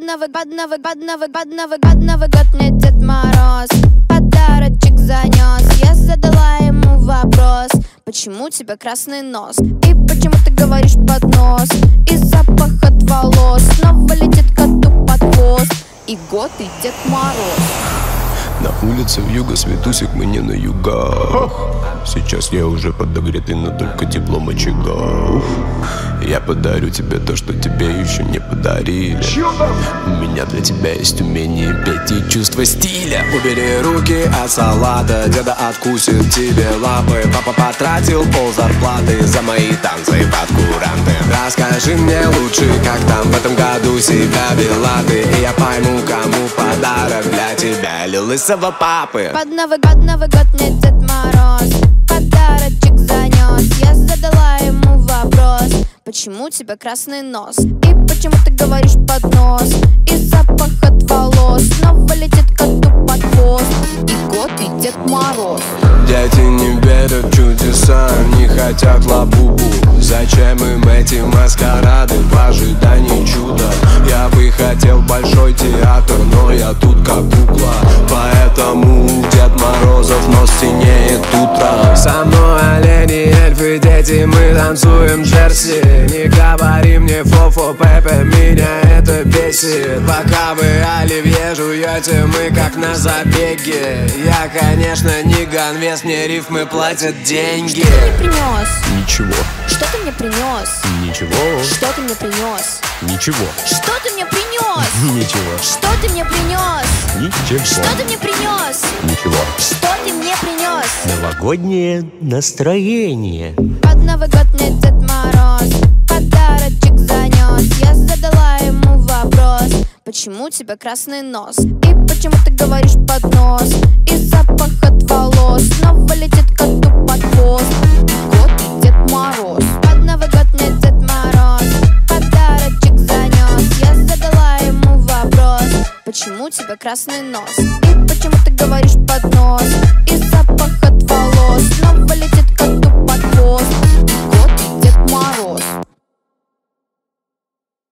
Новый, под Новый, под Новый, под Новый, под Новый год мне Дед Мороз. Подарочек занес Я задала ему вопрос Почему у тебя красный нос? И почему ты говоришь под нос? И запах от волос. Снова летит коту под хвост. И год, и Дед Мороз. На улице в юго светусик мы не на югах. Сейчас я уже подогретый, но только теплом очага Я подарю тебе то, что тебе еще не подарили. У меня для тебя есть умение петь и чувство стиля. Убери руки от салата, деда откусит тебе лапы. Папа потратил пол зарплаты за мои танцы под куранты. Расскажи мне лучше, как там в этом году себя вела ты. И я пойму, кому подарок для тебя. Лилась лысого папы. Под Новый год, Новый год мне Дед Мороз У тебя красный нос? И почему ты говоришь под нос? И запах от волос Снова летит коту под хвост. И год, и Дед Мороз. Дети не верят чудеса Не хотят лабубу. Зачем им эти маскарады? В ожидании чуда. Я бы хотел большой театр Но я тут дети Мы танцуем джерси Не говори мне фофо, пепе Меня это бесит Пока вы оливье жуете Мы как на забеге Я, конечно, не ганвес Мне рифмы платят деньги Что ты мне принес? Ничего Что ты мне принес? Ничего Что ты мне принес? Ничего Что ты мне принес? Ничего Что ты мне принес? Ничего Что ты мне принес? Ничего Что ты мне принес? Новогоднее настроение Новый год мне Дед Мороз Подарочек занес Я задала ему вопрос Почему у тебя красный нос? И почему ты говоришь под нос? И запах от волос Снова летит коту под хвост и Дед Мороз Под Новый год мне Дед Мороз Подарочек занес Я задала ему вопрос Почему у тебя красный нос? И почему ты говоришь под нос? И запах от волос Снова